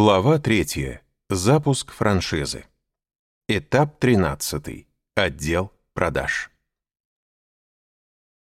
Глава 3. Запуск франшизы. Этап 13. Отдел продаж.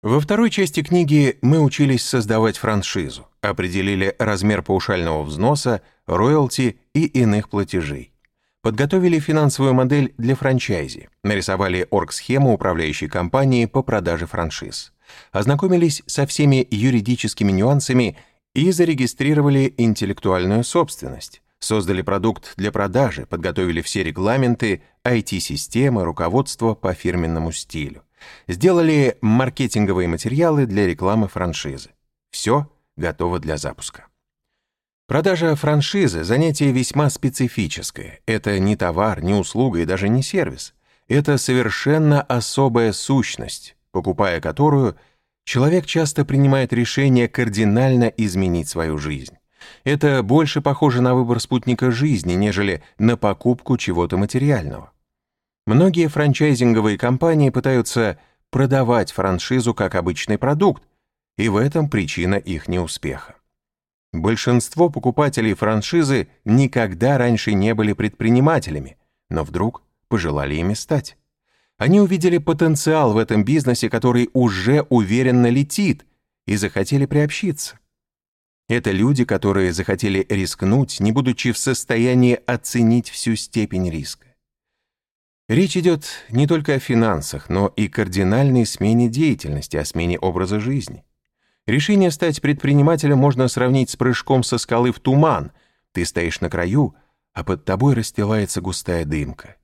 Во второй части книги мы учились создавать франшизу, определили размер паушального взноса, роялти и иных платежей. Подготовили финансовую модель для франчайзи, нарисовали оргсхему управляющей компании по продаже франшиз, ознакомились со всеми юридическими нюансами и зарегистрировали интеллектуальную собственность, создали продукт для продажи, подготовили все регламенты, IT-системы, руководство по фирменному стилю, сделали маркетинговые материалы для рекламы франшизы. Все готово для запуска. Продажа франшизы – занятие весьма специфическое. Это не товар, не услуга и даже не сервис. Это совершенно особая сущность, покупая которую – Человек часто принимает решение кардинально изменить свою жизнь. Это больше похоже на выбор спутника жизни, нежели на покупку чего-то материального. Многие франчайзинговые компании пытаются продавать франшизу как обычный продукт, и в этом причина их неуспеха. Большинство покупателей франшизы никогда раньше не были предпринимателями, но вдруг пожелали ими стать. Они увидели потенциал в этом бизнесе, который уже уверенно летит, и захотели приобщиться. Это люди, которые захотели рискнуть, не будучи в состоянии оценить всю степень риска. Речь идет не только о финансах, но и кардинальной смене деятельности, о смене образа жизни. Решение стать предпринимателем можно сравнить с прыжком со скалы в туман. Ты стоишь на краю, а под тобой расстилается густая дымка.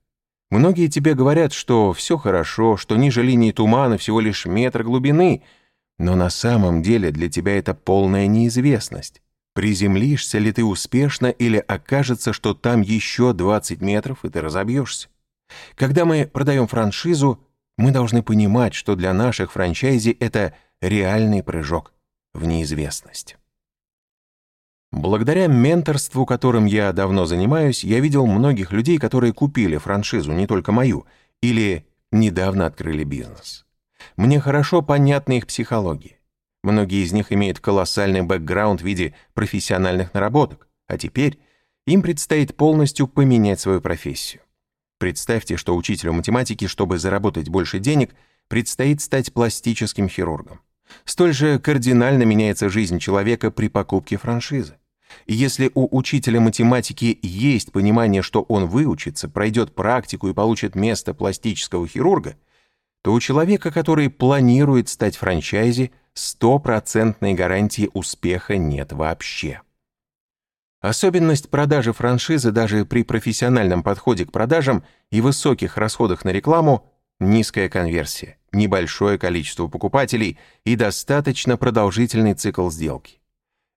Многие тебе говорят, что все хорошо, что ниже линии тумана всего лишь метр глубины, но на самом деле для тебя это полная неизвестность. Приземлишься ли ты успешно или окажется, что там еще 20 метров, и ты разобьешься. Когда мы продаем франшизу, мы должны понимать, что для наших франчайзи это реальный прыжок в неизвестность. Благодаря менторству, которым я давно занимаюсь, я видел многих людей, которые купили франшизу, не только мою, или недавно открыли бизнес. Мне хорошо понятна их психология. Многие из них имеют колоссальный бэкграунд в виде профессиональных наработок, а теперь им предстоит полностью поменять свою профессию. Представьте, что учителю математики, чтобы заработать больше денег, предстоит стать пластическим хирургом. Столь же кардинально меняется жизнь человека при покупке франшизы. Если у учителя математики есть понимание, что он выучится, пройдет практику и получит место пластического хирурга, то у человека, который планирует стать франчайзи, стопроцентной гарантии успеха нет вообще. Особенность продажи франшизы даже при профессиональном подходе к продажам и высоких расходах на рекламу – низкая конверсия, небольшое количество покупателей и достаточно продолжительный цикл сделки.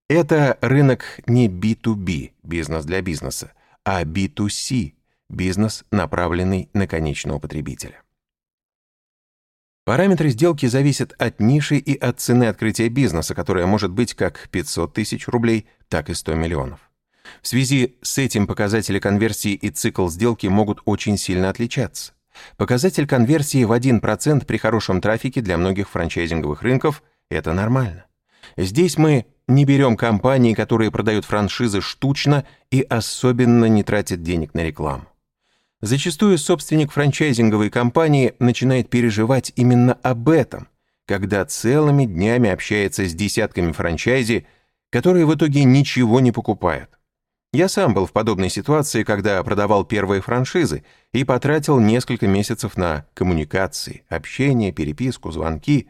Это рынок не B2B, бизнес для бизнеса, а B2C, бизнес, направленный на конечного потребителя. Параметры сделки зависят от ниши и от цены открытия бизнеса, которая может быть как 500 тысяч рублей, так и 100 миллионов. В связи с этим показатели конверсии и цикл сделки могут очень сильно отличаться. Показатель конверсии в 1% при хорошем трафике для многих франчайзинговых рынков – это нормально. Здесь мы не берем компании, которые продают франшизы штучно и особенно не тратят денег на рекламу. Зачастую собственник франчайзинговой компании начинает переживать именно об этом, когда целыми днями общается с десятками франчайзи, которые в итоге ничего не покупают. Я сам был в подобной ситуации, когда продавал первые франшизы и потратил несколько месяцев на коммуникации, общение, переписку, звонки.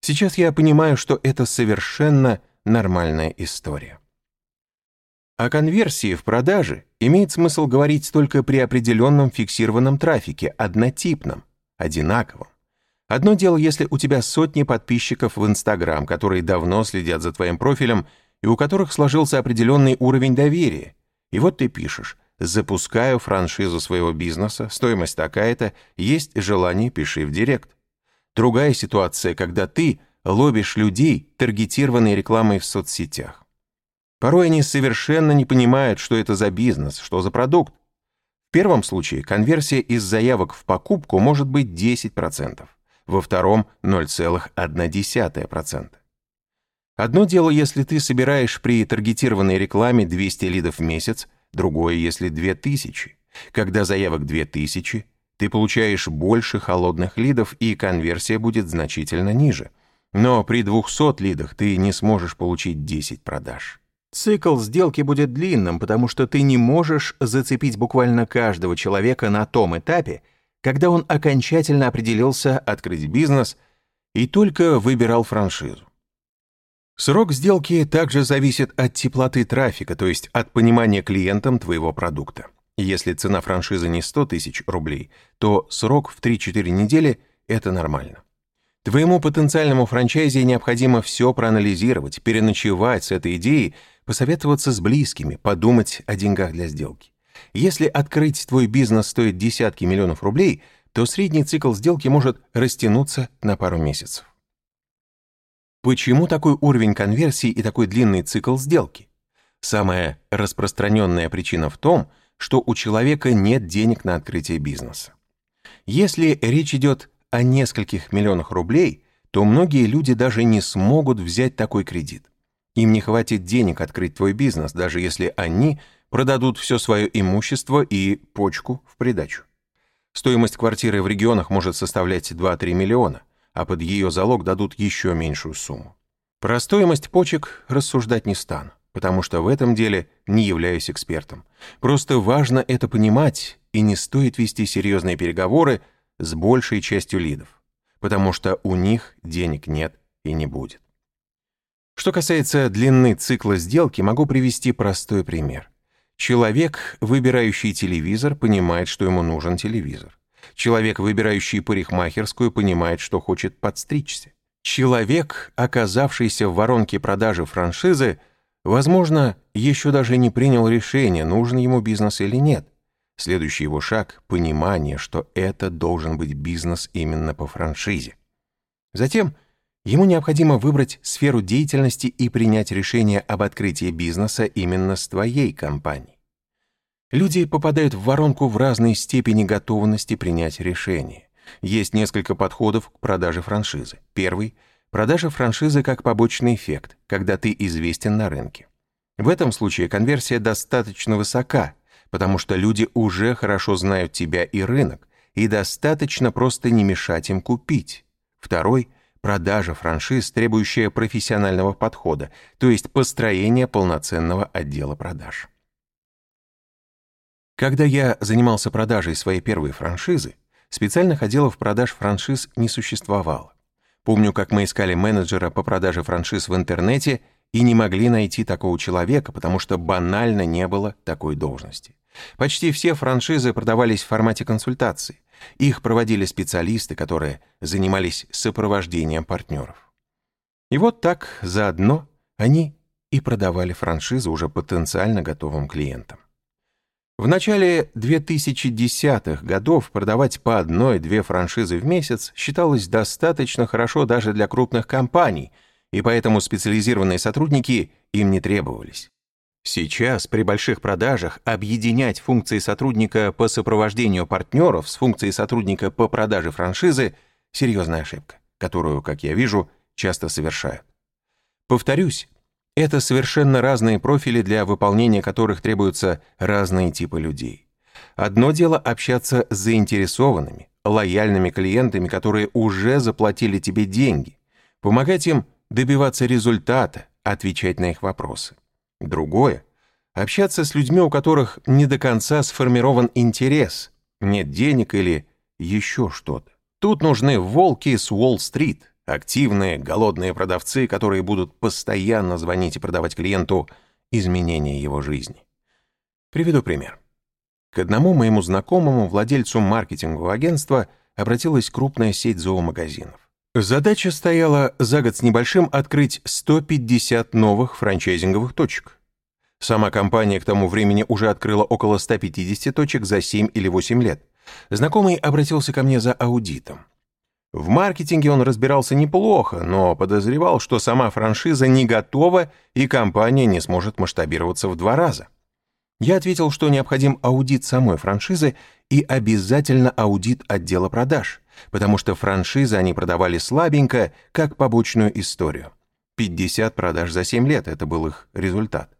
Сейчас я понимаю, что это совершенно нормальная история. О конверсии в продаже имеет смысл говорить только при определенном фиксированном трафике, однотипном, одинаковом. Одно дело, если у тебя сотни подписчиков в Инстаграм, которые давно следят за твоим профилем и у которых сложился определенный уровень доверия. И вот ты пишешь «Запускаю франшизу своего бизнеса, стоимость такая-то, есть желание, пиши в директ». Другая ситуация, когда ты – лобишь людей, таргетированной рекламой в соцсетях. Порой они совершенно не понимают, что это за бизнес, что за продукт. В первом случае конверсия из заявок в покупку может быть 10%, во втором 0,1%. Одно дело, если ты собираешь при таргетированной рекламе 200 лидов в месяц, другое, если 2000. Когда заявок 2000, ты получаешь больше холодных лидов, и конверсия будет значительно ниже. Но при 200 лидах ты не сможешь получить 10 продаж. Цикл сделки будет длинным, потому что ты не можешь зацепить буквально каждого человека на том этапе, когда он окончательно определился открыть бизнес и только выбирал франшизу. Срок сделки также зависит от теплоты трафика, то есть от понимания клиентам твоего продукта. Если цена франшизы не 100 тысяч рублей, то срок в 3-4 недели – это нормально. Твоему потенциальному франчайзе необходимо все проанализировать, переночевать с этой идеей, посоветоваться с близкими, подумать о деньгах для сделки. Если открыть твой бизнес стоит десятки миллионов рублей, то средний цикл сделки может растянуться на пару месяцев. Почему такой уровень конверсии и такой длинный цикл сделки? Самая распространенная причина в том, что у человека нет денег на открытие бизнеса. Если речь идет о нескольких миллионах рублей, то многие люди даже не смогут взять такой кредит. Им не хватит денег открыть твой бизнес, даже если они продадут все свое имущество и почку в придачу. Стоимость квартиры в регионах может составлять 2-3 миллиона – а под ее залог дадут еще меньшую сумму. Про стоимость почек рассуждать не стану, потому что в этом деле не являюсь экспертом. Просто важно это понимать, и не стоит вести серьезные переговоры с большей частью лидов, потому что у них денег нет и не будет. Что касается длины цикла сделки, могу привести простой пример. Человек, выбирающий телевизор, понимает, что ему нужен телевизор. Человек, выбирающий парикмахерскую, понимает, что хочет подстричься. Человек, оказавшийся в воронке продажи франшизы, возможно, еще даже не принял решение, нужен ему бизнес или нет. Следующий его шаг – понимание, что это должен быть бизнес именно по франшизе. Затем ему необходимо выбрать сферу деятельности и принять решение об открытии бизнеса именно с твоей компанией. Люди попадают в воронку в разной степени готовности принять решение. Есть несколько подходов к продаже франшизы. Первый – продажа франшизы как побочный эффект, когда ты известен на рынке. В этом случае конверсия достаточно высока, потому что люди уже хорошо знают тебя и рынок, и достаточно просто не мешать им купить. Второй – продажа франшиз, требующая профессионального подхода, то есть построения полноценного отдела продаж. Когда я занимался продажей своей первой франшизы, специальных отделов продаж франшиз не существовало. Помню, как мы искали менеджера по продаже франшиз в интернете и не могли найти такого человека, потому что банально не было такой должности. Почти все франшизы продавались в формате консультации. Их проводили специалисты, которые занимались сопровождением партнеров. И вот так заодно они и продавали франшизы уже потенциально готовым клиентам. В начале 2010-х годов продавать по одной-две франшизы в месяц считалось достаточно хорошо даже для крупных компаний, и поэтому специализированные сотрудники им не требовались. Сейчас при больших продажах объединять функции сотрудника по сопровождению партнеров с функцией сотрудника по продаже франшизы – серьезная ошибка, которую, как я вижу, часто совершают. Повторюсь, это совершенно разные профили, для выполнения которых требуются разные типы людей. Одно дело общаться с заинтересованными, лояльными клиентами, которые уже заплатили тебе деньги, помогать им добиваться результата, отвечать на их вопросы. Другое — общаться с людьми, у которых не до конца сформирован интерес, нет денег или еще что-то. Тут нужны волки с Уолл-стрит, Активные, голодные продавцы, которые будут постоянно звонить и продавать клиенту изменения его жизни. Приведу пример. К одному моему знакомому, владельцу маркетингового агентства, обратилась крупная сеть зоомагазинов. Задача стояла за год с небольшим открыть 150 новых франчайзинговых точек. Сама компания к тому времени уже открыла около 150 точек за 7 или 8 лет. Знакомый обратился ко мне за аудитом. В маркетинге он разбирался неплохо, но подозревал, что сама франшиза не готова и компания не сможет масштабироваться в два раза. Я ответил, что необходим аудит самой франшизы и обязательно аудит отдела продаж, потому что франшизы они продавали слабенько, как побочную историю. 50 продаж за 7 лет – это был их результат.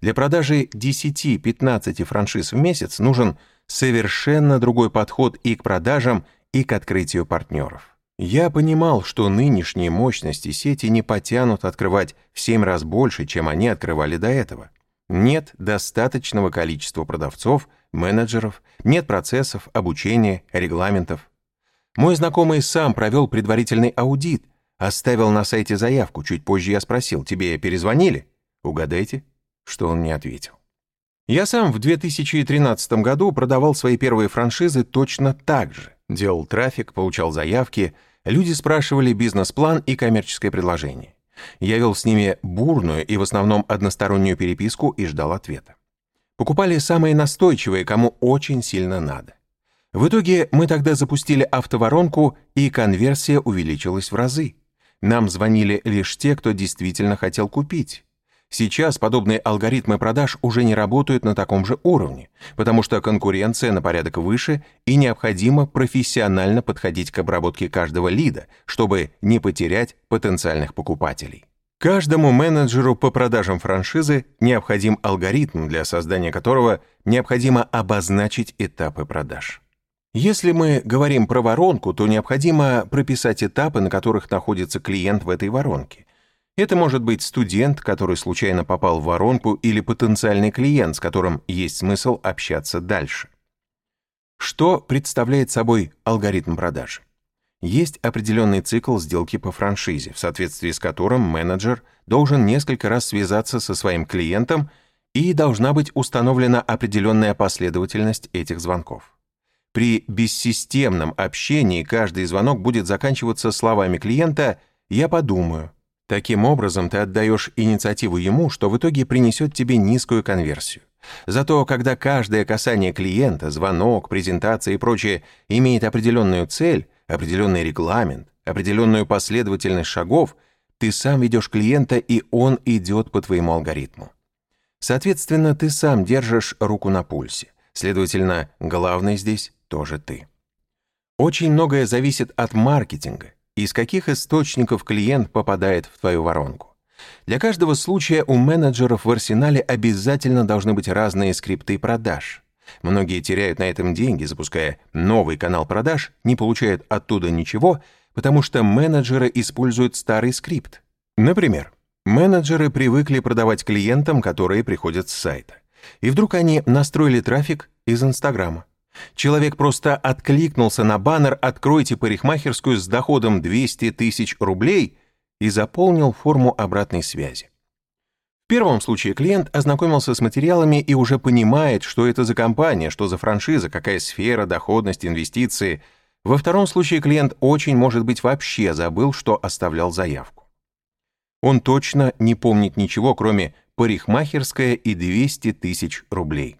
Для продажи 10-15 франшиз в месяц нужен совершенно другой подход и к продажам, и к открытию партнеров. Я понимал, что нынешние мощности сети не потянут открывать в 7 раз больше, чем они открывали до этого. Нет достаточного количества продавцов, менеджеров, нет процессов, обучения, регламентов. Мой знакомый сам провел предварительный аудит, оставил на сайте заявку. Чуть позже я спросил, тебе перезвонили? Угадайте, что он мне ответил. Я сам в 2013 году продавал свои первые франшизы точно так же. Делал трафик, получал заявки, люди спрашивали бизнес-план и коммерческое предложение. Я вел с ними бурную и в основном одностороннюю переписку и ждал ответа. Покупали самые настойчивые, кому очень сильно надо. В итоге мы тогда запустили автоворонку, и конверсия увеличилась в разы. Нам звонили лишь те, кто действительно хотел купить. Сейчас подобные алгоритмы продаж уже не работают на таком же уровне, потому что конкуренция на порядок выше и необходимо профессионально подходить к обработке каждого лида, чтобы не потерять потенциальных покупателей. Каждому менеджеру по продажам франшизы необходим алгоритм, для создания которого необходимо обозначить этапы продаж. Если мы говорим про воронку, то необходимо прописать этапы, на которых находится клиент в этой воронке, это может быть студент, который случайно попал в воронку, или потенциальный клиент, с которым есть смысл общаться дальше. Что представляет собой алгоритм продажи? Есть определенный цикл сделки по франшизе, в соответствии с которым менеджер должен несколько раз связаться со своим клиентом и должна быть установлена определенная последовательность этих звонков. При бессистемном общении каждый звонок будет заканчиваться словами клиента «я подумаю», Таким образом, ты отдаешь инициативу ему, что в итоге принесет тебе низкую конверсию. Зато когда каждое касание клиента, звонок, презентация и прочее имеет определенную цель, определенный регламент, определенную последовательность шагов, ты сам ведешь клиента, и он идет по твоему алгоритму. Соответственно, ты сам держишь руку на пульсе. Следовательно, главный здесь тоже ты. Очень многое зависит от маркетинга, из каких источников клиент попадает в твою воронку. Для каждого случая у менеджеров в арсенале обязательно должны быть разные скрипты продаж. Многие теряют на этом деньги, запуская новый канал продаж, не получают оттуда ничего, потому что менеджеры используют старый скрипт. Например, менеджеры привыкли продавать клиентам, которые приходят с сайта. И вдруг они настроили трафик из Инстаграма. Человек просто откликнулся на баннер «Откройте парикмахерскую с доходом 200 тысяч рублей» и заполнил форму обратной связи. В первом случае клиент ознакомился с материалами и уже понимает, что это за компания, что за франшиза, какая сфера, доходность, инвестиции. Во втором случае клиент очень, может быть, вообще забыл, что оставлял заявку. Он точно не помнит ничего, кроме парикмахерская и 200 тысяч рублей.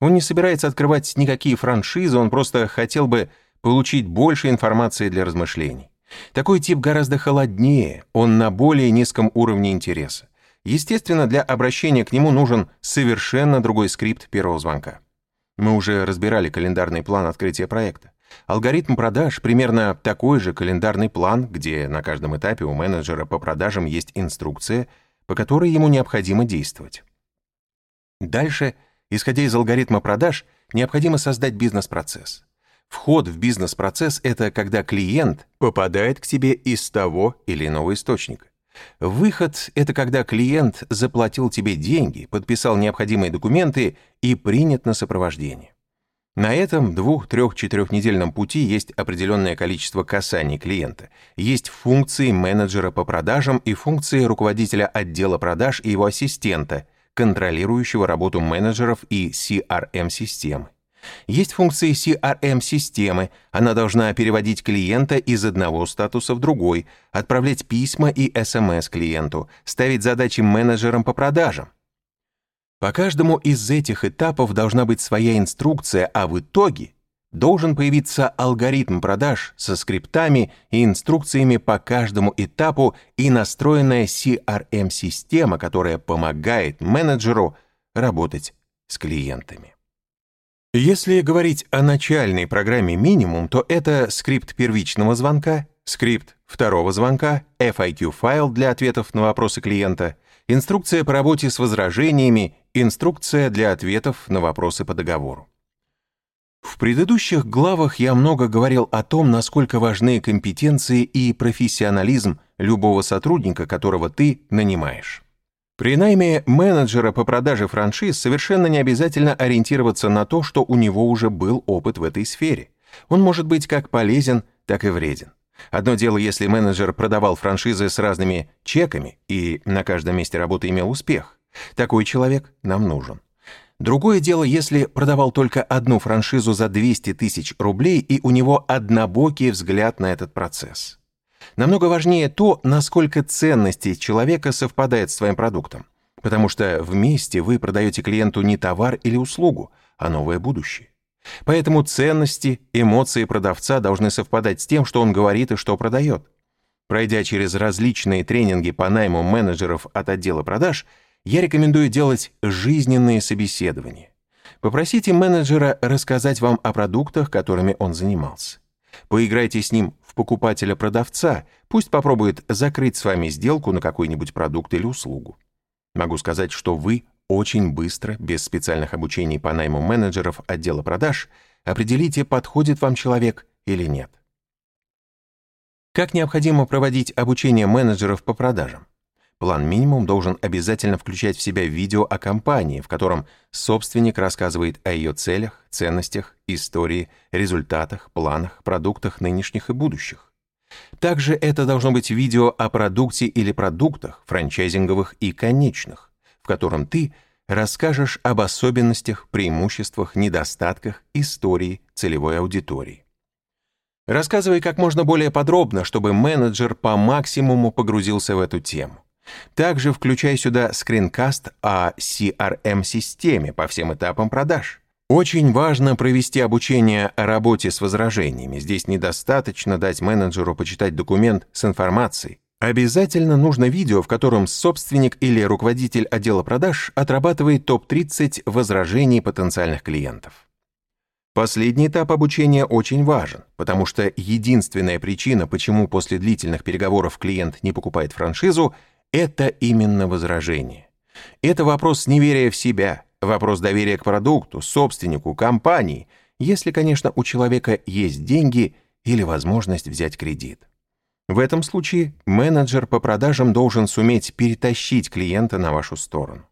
Он не собирается открывать никакие франшизы, он просто хотел бы получить больше информации для размышлений. Такой тип гораздо холоднее, он на более низком уровне интереса. Естественно, для обращения к нему нужен совершенно другой скрипт первого звонка. Мы уже разбирали календарный план открытия проекта. Алгоритм продаж примерно такой же календарный план, где на каждом этапе у менеджера по продажам есть инструкция, по которой ему необходимо действовать. Дальше – Исходя из алгоритма продаж, необходимо создать бизнес-процесс. Вход в бизнес-процесс — это когда клиент попадает к тебе из того или иного источника. Выход — это когда клиент заплатил тебе деньги, подписал необходимые документы и принят на сопровождение. На этом двух-, трех-, четырехнедельном пути есть определенное количество касаний клиента, есть функции менеджера по продажам и функции руководителя отдела продаж и его ассистента, контролирующего работу менеджеров и CRM-системы. Есть функции CRM-системы, она должна переводить клиента из одного статуса в другой, отправлять письма и SMS клиенту, ставить задачи менеджерам по продажам. По каждому из этих этапов должна быть своя инструкция, а в итоге должен появиться алгоритм продаж со скриптами и инструкциями по каждому этапу и настроенная CRM-система, которая помогает менеджеру работать с клиентами. Если говорить о начальной программе минимум, то это скрипт первичного звонка, скрипт второго звонка, FIQ-файл для ответов на вопросы клиента, инструкция по работе с возражениями, инструкция для ответов на вопросы по договору. В предыдущих главах я много говорил о том, насколько важны компетенции и профессионализм любого сотрудника, которого ты нанимаешь. При найме менеджера по продаже франшиз совершенно не обязательно ориентироваться на то, что у него уже был опыт в этой сфере. Он может быть как полезен, так и вреден. Одно дело, если менеджер продавал франшизы с разными чеками и на каждом месте работы имел успех. Такой человек нам нужен. Другое дело, если продавал только одну франшизу за 200 тысяч рублей, и у него однобокий взгляд на этот процесс. Намного важнее то, насколько ценности человека совпадают с твоим продуктом, потому что вместе вы продаете клиенту не товар или услугу, а новое будущее. Поэтому ценности, эмоции продавца должны совпадать с тем, что он говорит и что продает. Пройдя через различные тренинги по найму менеджеров от отдела продаж, я рекомендую делать жизненные собеседования. Попросите менеджера рассказать вам о продуктах, которыми он занимался. Поиграйте с ним в покупателя-продавца, пусть попробует закрыть с вами сделку на какой-нибудь продукт или услугу. Могу сказать, что вы очень быстро, без специальных обучений по найму менеджеров отдела продаж, определите, подходит вам человек или нет. Как необходимо проводить обучение менеджеров по продажам? План минимум должен обязательно включать в себя видео о компании, в котором собственник рассказывает о ее целях, ценностях, истории, результатах, планах, продуктах нынешних и будущих. Также это должно быть видео о продукте или продуктах, франчайзинговых и конечных, в котором ты расскажешь об особенностях, преимуществах, недостатках истории целевой аудитории. Рассказывай как можно более подробно, чтобы менеджер по максимуму погрузился в эту тему. Также включай сюда скринкаст о CRM-системе по всем этапам продаж. Очень важно провести обучение о работе с возражениями. Здесь недостаточно дать менеджеру почитать документ с информацией. Обязательно нужно видео, в котором собственник или руководитель отдела продаж отрабатывает топ-30 возражений потенциальных клиентов. Последний этап обучения очень важен, потому что единственная причина, почему после длительных переговоров клиент не покупает франшизу, это именно возражение. Это вопрос неверия в себя, вопрос доверия к продукту, собственнику, компании, если, конечно, у человека есть деньги или возможность взять кредит. В этом случае менеджер по продажам должен суметь перетащить клиента на вашу сторону.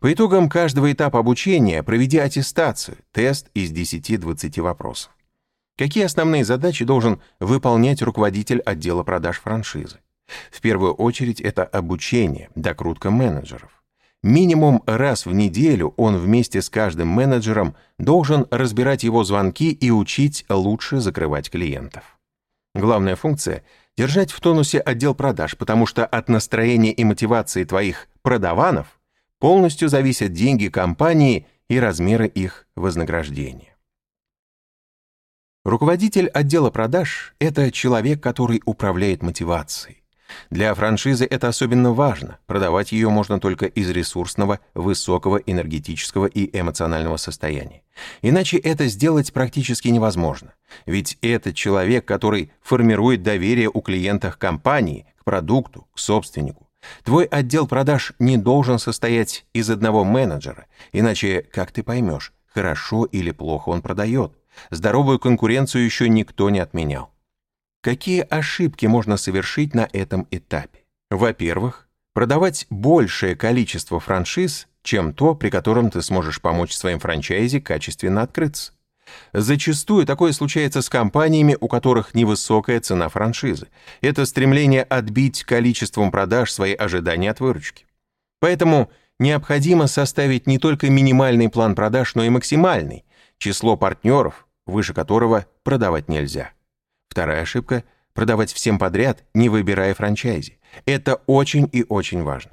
По итогам каждого этапа обучения проведи аттестацию, тест из 10-20 вопросов. Какие основные задачи должен выполнять руководитель отдела продаж франшизы? В первую очередь это обучение, докрутка менеджеров. Минимум раз в неделю он вместе с каждым менеджером должен разбирать его звонки и учить лучше закрывать клиентов. Главная функция — держать в тонусе отдел продаж, потому что от настроения и мотивации твоих продаванов полностью зависят деньги компании и размеры их вознаграждения. Руководитель отдела продаж — это человек, который управляет мотивацией. Для франшизы это особенно важно. Продавать ее можно только из ресурсного, высокого энергетического и эмоционального состояния. Иначе это сделать практически невозможно. Ведь это человек, который формирует доверие у клиентов компании к продукту, к собственнику. Твой отдел продаж не должен состоять из одного менеджера, иначе как ты поймешь, хорошо или плохо он продает? Здоровую конкуренцию еще никто не отменял. Какие ошибки можно совершить на этом этапе? Во-первых, продавать большее количество франшиз, чем то, при котором ты сможешь помочь своим франчайзи качественно открыться. Зачастую такое случается с компаниями, у которых невысокая цена франшизы. Это стремление отбить количеством продаж свои ожидания от выручки. Поэтому необходимо составить не только минимальный план продаж, но и максимальный, число партнеров, выше которого продавать нельзя. Вторая ошибка – продавать всем подряд, не выбирая франчайзи. Это очень и очень важно.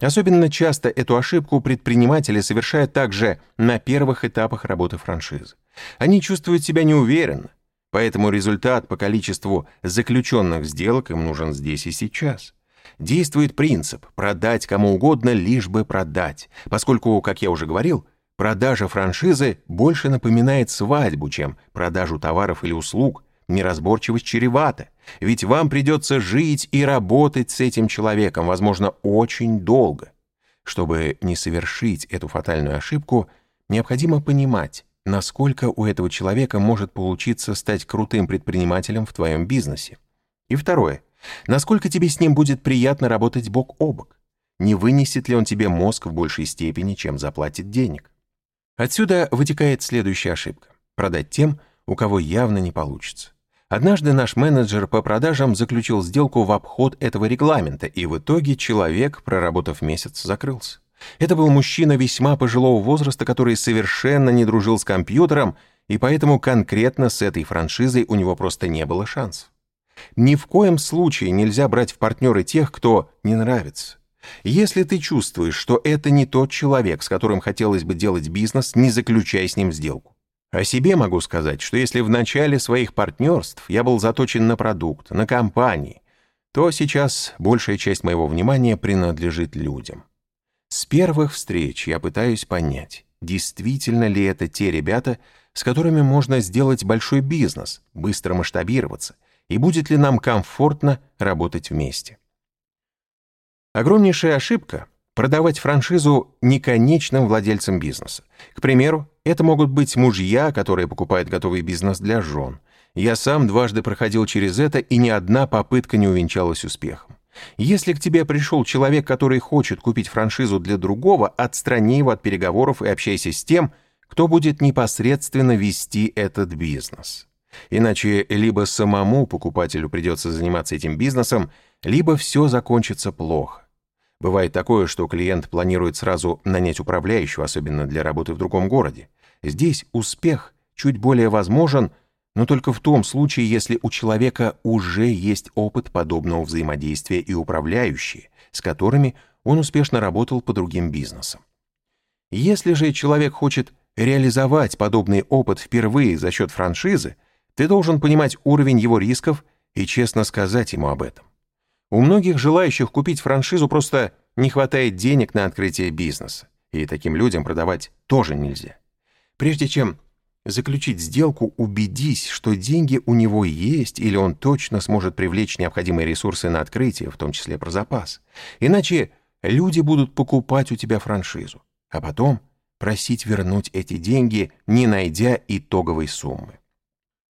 Особенно часто эту ошибку предприниматели совершают также на первых этапах работы франшизы. Они чувствуют себя неуверенно, поэтому результат по количеству заключенных сделок им нужен здесь и сейчас. Действует принцип «продать кому угодно, лишь бы продать», поскольку, как я уже говорил, продажа франшизы больше напоминает свадьбу, чем продажу товаров или услуг, неразборчивость чревата, ведь вам придется жить и работать с этим человеком, возможно, очень долго. Чтобы не совершить эту фатальную ошибку, необходимо понимать, насколько у этого человека может получиться стать крутым предпринимателем в твоем бизнесе. И второе, насколько тебе с ним будет приятно работать бок о бок. Не вынесет ли он тебе мозг в большей степени, чем заплатит денег. Отсюда вытекает следующая ошибка. Продать тем, у кого явно не получится. Однажды наш менеджер по продажам заключил сделку в обход этого регламента, и в итоге человек, проработав месяц, закрылся. Это был мужчина весьма пожилого возраста, который совершенно не дружил с компьютером, и поэтому конкретно с этой франшизой у него просто не было шансов. Ни в коем случае нельзя брать в партнеры тех, кто не нравится. Если ты чувствуешь, что это не тот человек, с которым хотелось бы делать бизнес, не заключай с ним сделку. О себе могу сказать, что если в начале своих партнерств я был заточен на продукт, на компании, то сейчас большая часть моего внимания принадлежит людям. С первых встреч я пытаюсь понять, действительно ли это те ребята, с которыми можно сделать большой бизнес, быстро масштабироваться, и будет ли нам комфортно работать вместе. Огромнейшая ошибка — продавать франшизу неконечным владельцам бизнеса. К примеру, это могут быть мужья, которые покупают готовый бизнес для жен. Я сам дважды проходил через это, и ни одна попытка не увенчалась успехом. Если к тебе пришел человек, который хочет купить франшизу для другого, отстрани его от переговоров и общайся с тем, кто будет непосредственно вести этот бизнес. Иначе либо самому покупателю придется заниматься этим бизнесом, либо все закончится плохо. Бывает такое, что клиент планирует сразу нанять управляющего, особенно для работы в другом городе. Здесь успех чуть более возможен, но только в том случае, если у человека уже есть опыт подобного взаимодействия и управляющие, с которыми он успешно работал по другим бизнесам. Если же человек хочет реализовать подобный опыт впервые за счет франшизы, ты должен понимать уровень его рисков и честно сказать ему об этом. У многих желающих купить франшизу просто не хватает денег на открытие бизнеса, и таким людям продавать тоже нельзя. Прежде чем заключить сделку, убедись, что деньги у него есть или он точно сможет привлечь необходимые ресурсы на открытие, в том числе про запас. Иначе люди будут покупать у тебя франшизу, а потом просить вернуть эти деньги, не найдя итоговой суммы.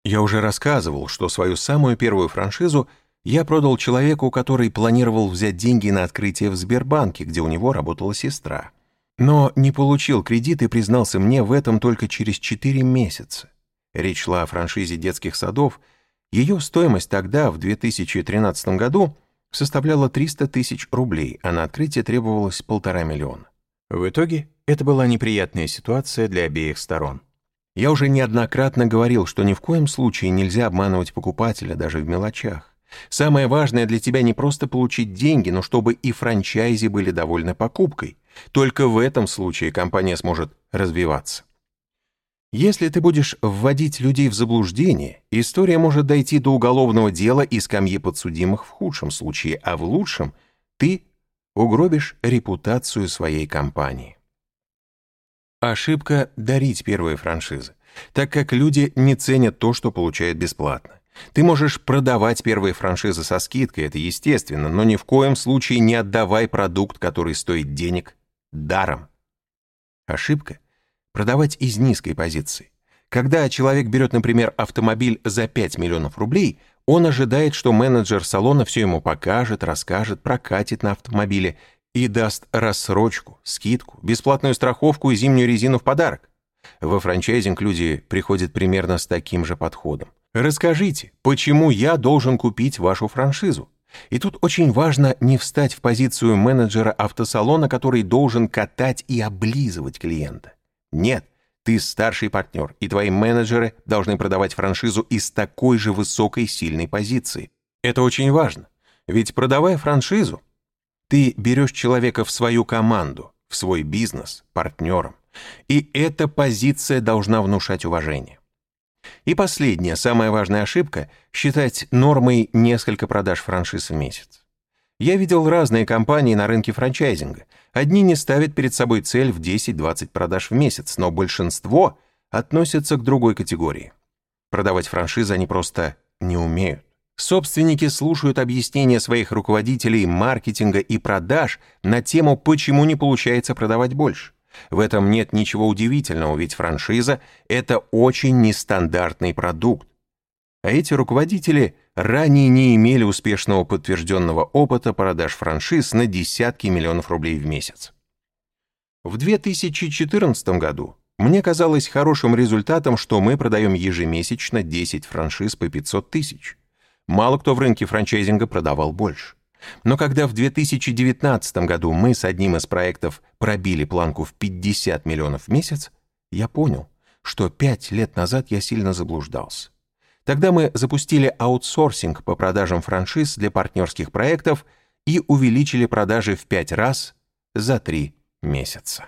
Я уже рассказывал, что свою самую первую франшизу я продал человеку, который планировал взять деньги на открытие в Сбербанке, где у него работала сестра. Но не получил кредит и признался мне в этом только через 4 месяца. Речь шла о франшизе детских садов. Ее стоимость тогда, в 2013 году, составляла 300 тысяч рублей, а на открытие требовалось полтора миллиона. В итоге это была неприятная ситуация для обеих сторон. Я уже неоднократно говорил, что ни в коем случае нельзя обманывать покупателя даже в мелочах. Самое важное для тебя не просто получить деньги, но чтобы и франчайзи были довольны покупкой. Только в этом случае компания сможет развиваться. Если ты будешь вводить людей в заблуждение, история может дойти до уголовного дела и скамьи подсудимых в худшем случае, а в лучшем ты угробишь репутацию своей компании. Ошибка дарить первые франшизы, так как люди не ценят то, что получают бесплатно. Ты можешь продавать первые франшизы со скидкой, это естественно, но ни в коем случае не отдавай продукт, который стоит денег, даром. Ошибка – продавать из низкой позиции. Когда человек берет, например, автомобиль за 5 миллионов рублей, он ожидает, что менеджер салона все ему покажет, расскажет, прокатит на автомобиле и даст рассрочку, скидку, бесплатную страховку и зимнюю резину в подарок. Во франчайзинг люди приходят примерно с таким же подходом. Расскажите, почему я должен купить вашу франшизу? И тут очень важно не встать в позицию менеджера автосалона, который должен катать и облизывать клиента. Нет, ты старший партнер, и твои менеджеры должны продавать франшизу из такой же высокой сильной позиции. Это очень важно, ведь продавая франшизу, ты берешь человека в свою команду, в свой бизнес, партнером. И эта позиция должна внушать уважение. И последняя, самая важная ошибка – считать нормой несколько продаж франшиз в месяц. Я видел разные компании на рынке франчайзинга. Одни не ставят перед собой цель в 10-20 продаж в месяц, но большинство относятся к другой категории. Продавать франшизы они просто не умеют. Собственники слушают объяснения своих руководителей маркетинга и продаж на тему, почему не получается продавать больше. В этом нет ничего удивительного, ведь франшиза – это очень нестандартный продукт. А эти руководители ранее не имели успешного подтвержденного опыта продаж франшиз на десятки миллионов рублей в месяц. В 2014 году мне казалось хорошим результатом, что мы продаем ежемесячно 10 франшиз по 500 тысяч. Мало кто в рынке франчайзинга продавал больше. Но когда в 2019 году мы с одним из проектов пробили планку в 50 миллионов в месяц, я понял, что 5 лет назад я сильно заблуждался. Тогда мы запустили аутсорсинг по продажам франшиз для партнерских проектов и увеличили продажи в 5 раз за 3 месяца.